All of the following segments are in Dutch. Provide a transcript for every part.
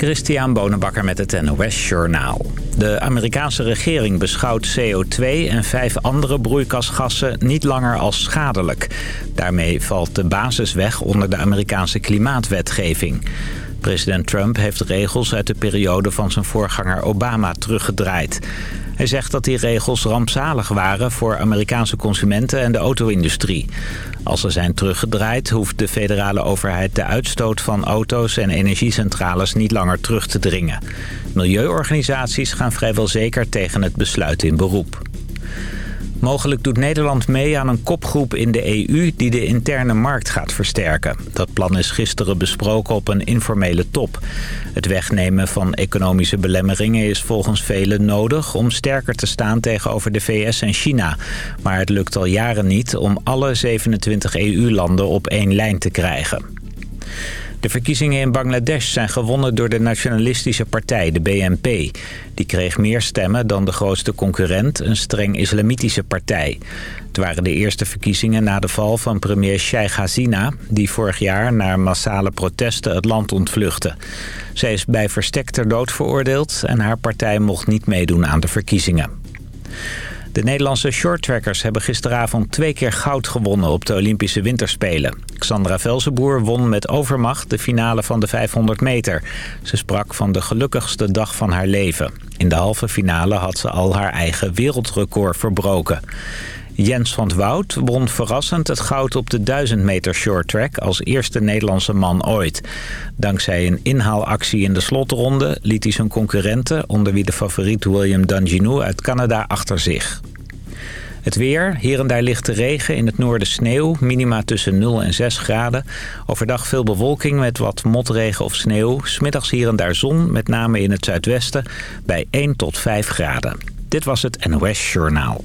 Christian Bonenbakker met het NOS Journaal. De Amerikaanse regering beschouwt CO2 en vijf andere broeikasgassen niet langer als schadelijk. Daarmee valt de basis weg onder de Amerikaanse klimaatwetgeving. President Trump heeft regels uit de periode van zijn voorganger Obama teruggedraaid. Hij zegt dat die regels rampzalig waren voor Amerikaanse consumenten en de auto-industrie. Als ze zijn teruggedraaid hoeft de federale overheid de uitstoot van auto's en energiecentrales niet langer terug te dringen. Milieuorganisaties gaan vrijwel zeker tegen het besluit in beroep. Mogelijk doet Nederland mee aan een kopgroep in de EU die de interne markt gaat versterken. Dat plan is gisteren besproken op een informele top. Het wegnemen van economische belemmeringen is volgens velen nodig om sterker te staan tegenover de VS en China. Maar het lukt al jaren niet om alle 27 EU-landen op één lijn te krijgen. De verkiezingen in Bangladesh zijn gewonnen door de nationalistische partij, de BNP. Die kreeg meer stemmen dan de grootste concurrent, een streng islamitische partij. Het waren de eerste verkiezingen na de val van premier Sheikh Hasina... die vorig jaar na massale protesten het land ontvluchtte. Zij is bij verstek ter dood veroordeeld en haar partij mocht niet meedoen aan de verkiezingen. De Nederlandse shorttrackers hebben gisteravond twee keer goud gewonnen op de Olympische Winterspelen. Xandra Velzenboer won met overmacht de finale van de 500 meter. Ze sprak van de gelukkigste dag van haar leven. In de halve finale had ze al haar eigen wereldrecord verbroken. Jens van het Woud won verrassend het goud op de 1000 meter shorttrack als eerste Nederlandse man ooit. Dankzij een inhaalactie in de slotronde liet hij zijn concurrenten, onder wie de favoriet William Danginu uit Canada, achter zich. Het weer, hier en daar lichte regen, in het noorden sneeuw, minima tussen 0 en 6 graden. Overdag veel bewolking met wat motregen of sneeuw. Smiddags hier en daar zon, met name in het zuidwesten, bij 1 tot 5 graden. Dit was het NOS Journaal.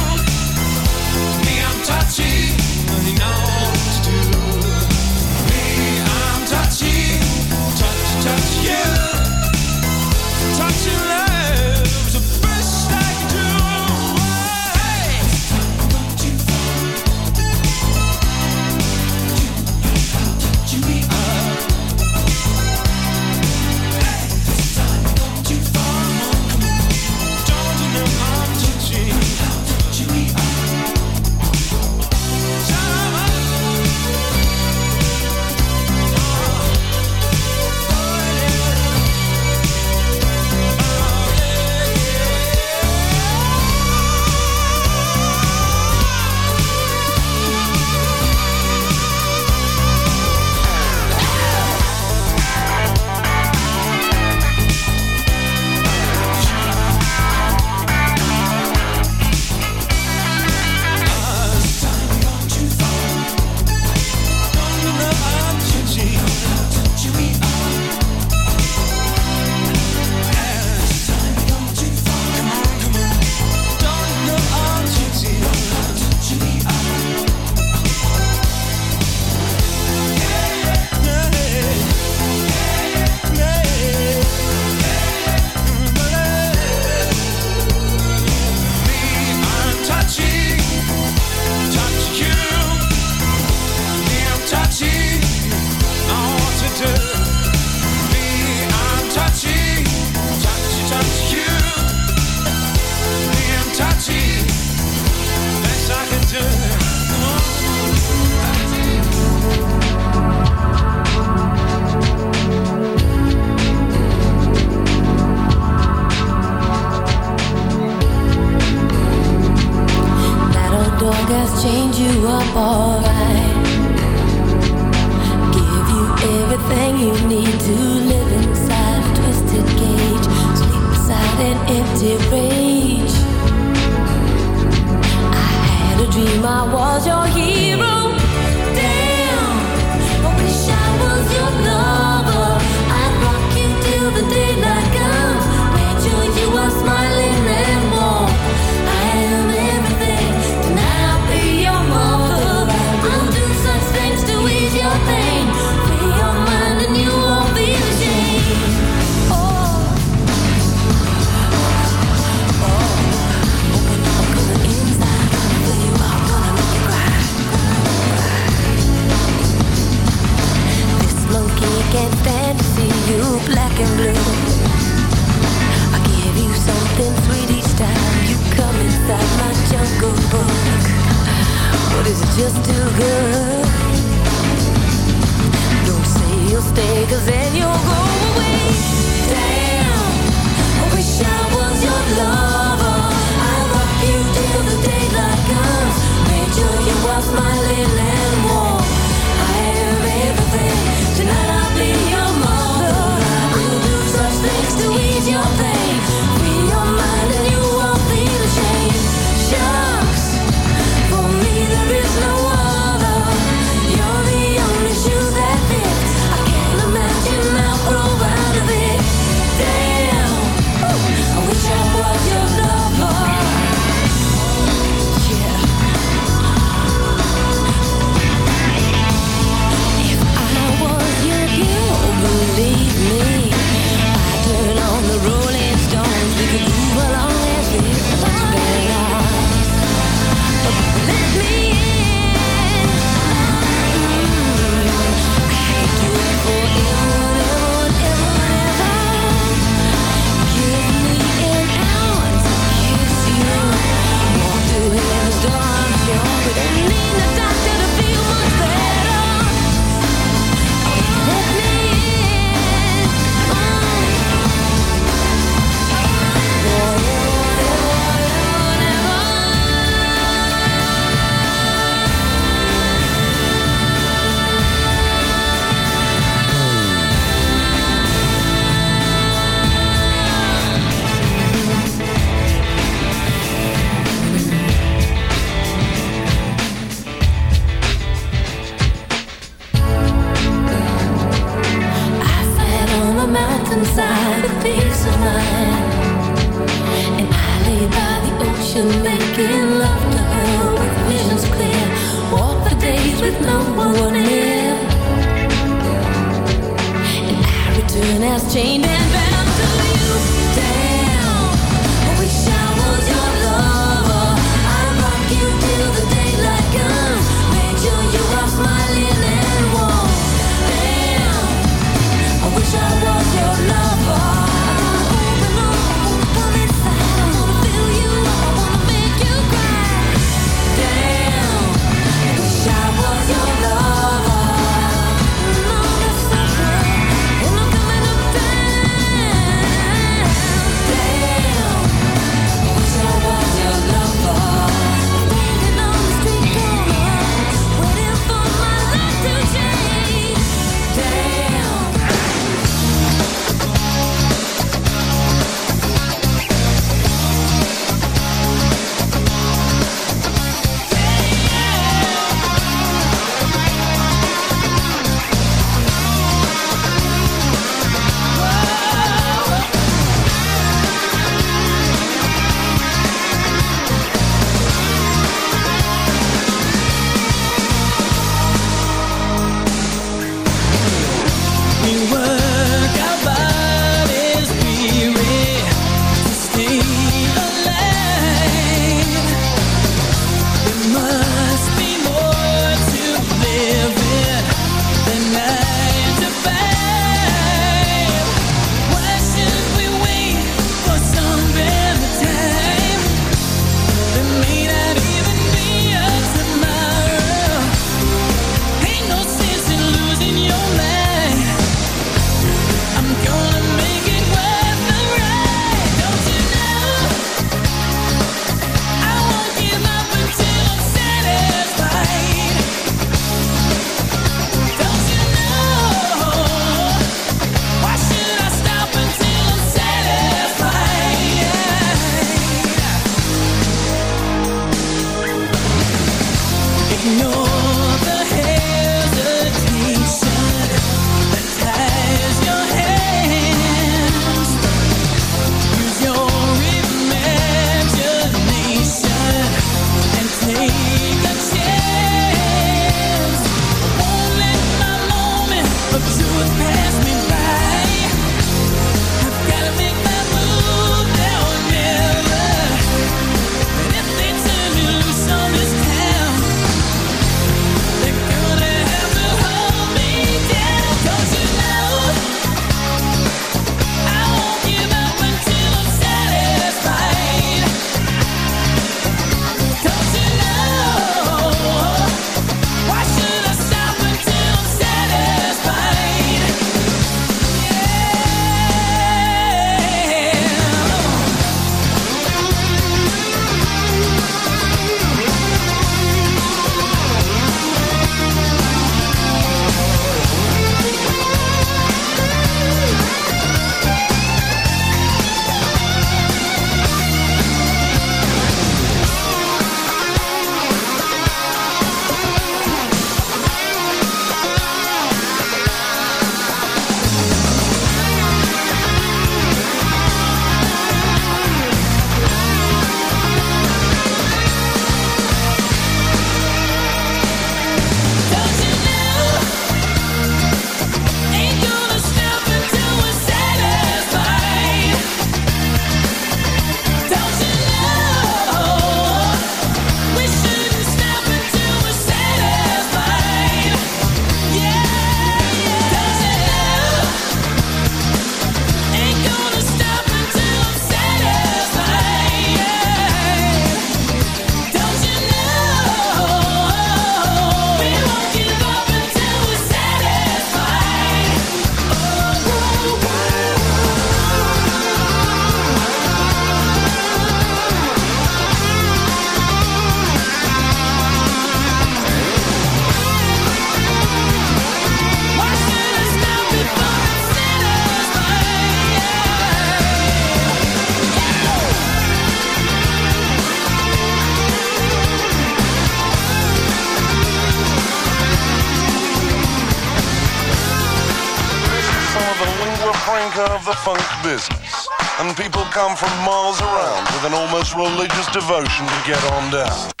Religious devotion to get on down.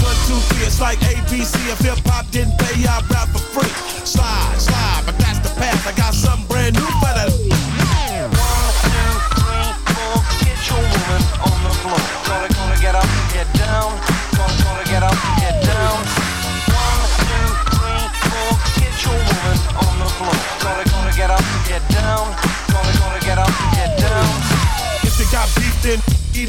Two, three, it's like ABC. If hip hop didn't pay, I'd rap for free. Slide, slide, but that's the path. I got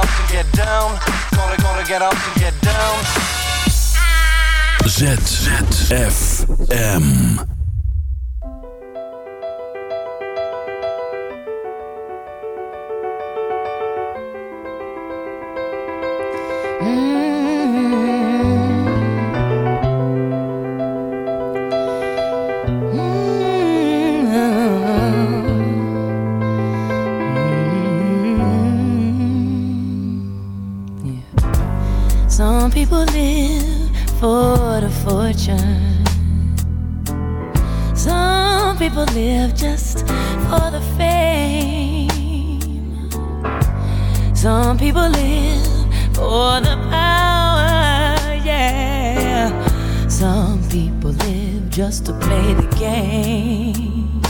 Up to get down. Gonna, gonna get up to get down. ZFM. For the fame. Some people live for the power, yeah. Some people live just to play the game.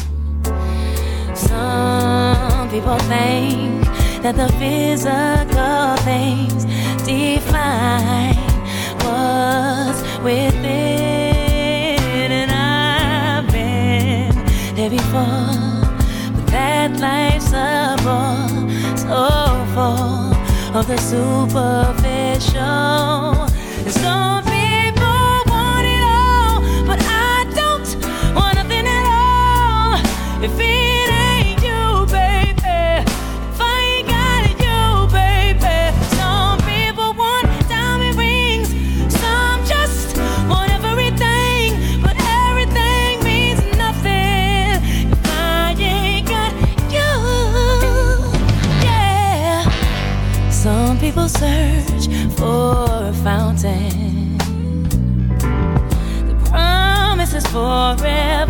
Some people think that the physical things define what's within, and I've been there before. That life's a bore, so full of the superficial. And some fountain. The promise is forever.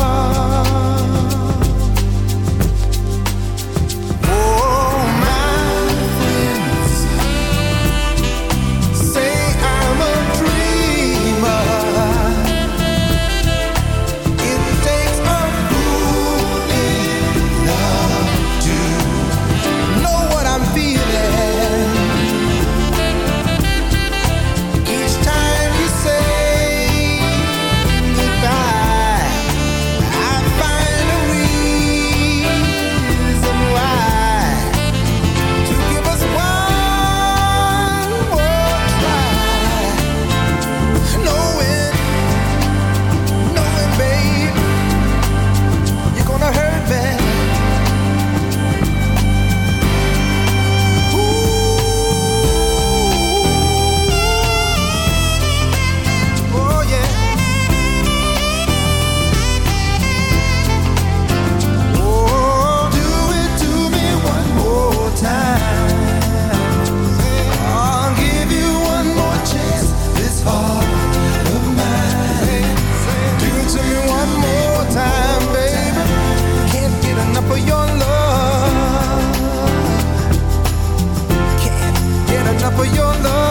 for your love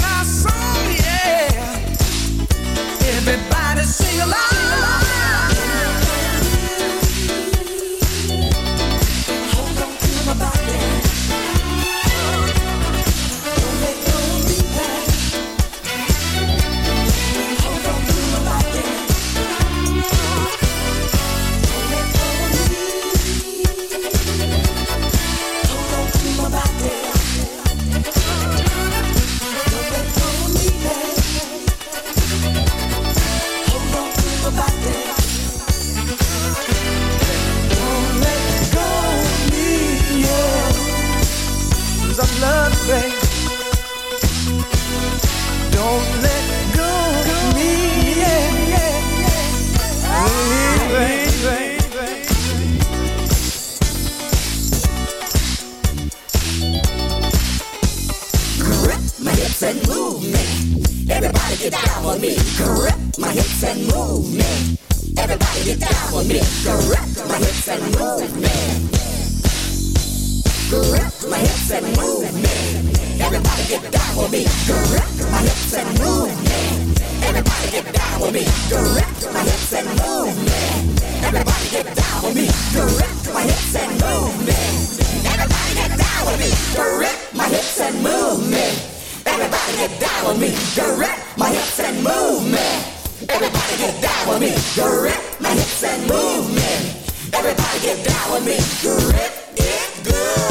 Everybody get down with me. Grip my hips and movement. Everybody get down with me. Grip it good.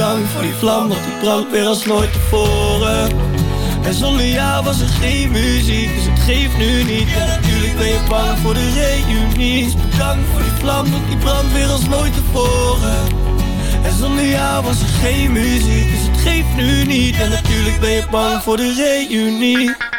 Bedankt voor die vlam, want die brandt weer als nooit tevoren. En zonder jou was er geen muziek, dus het geeft nu niet. En natuurlijk ben je bang voor de reunie. Bedankt voor die vlam, want die brandt weer als nooit tevoren. En zonder jou was er geen muziek, dus het geeft nu niet. En natuurlijk ben je bang voor de reunie.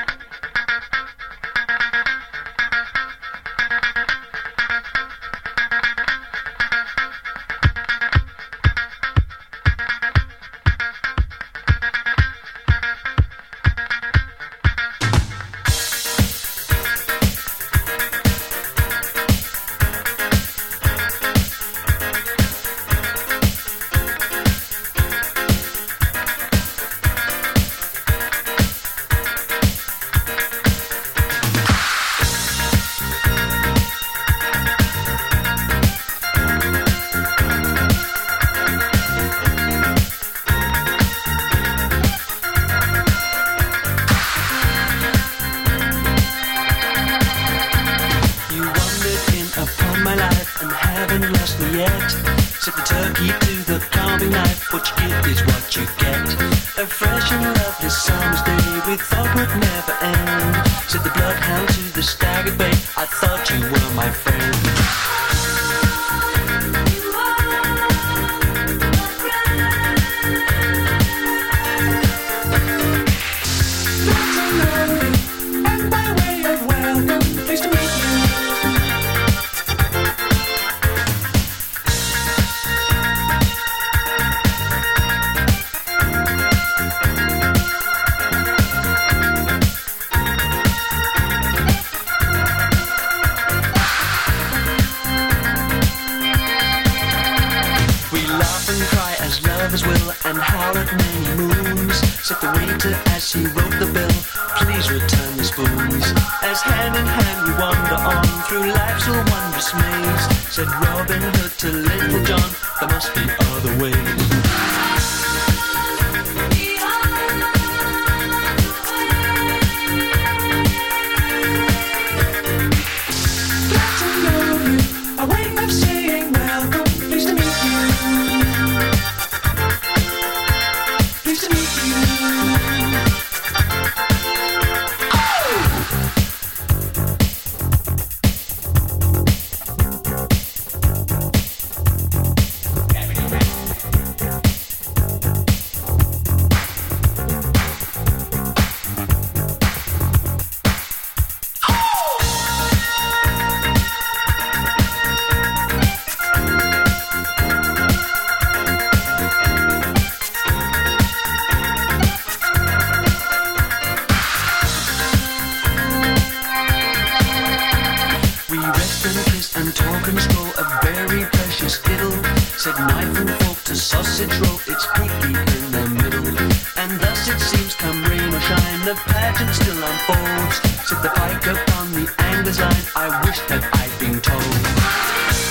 A fresh and lovely summer's day we thought would never end. Set the bloodhound to the staggered bay. I thought you were my friend. said, Rome. and torn control a very precious. It'll knife and fork to sausage roll. It's peaky in the middle. And thus it seems, come rain or shine, the pageant still unfolds. Said the pike upon the angler's line. I wish that I'd been told.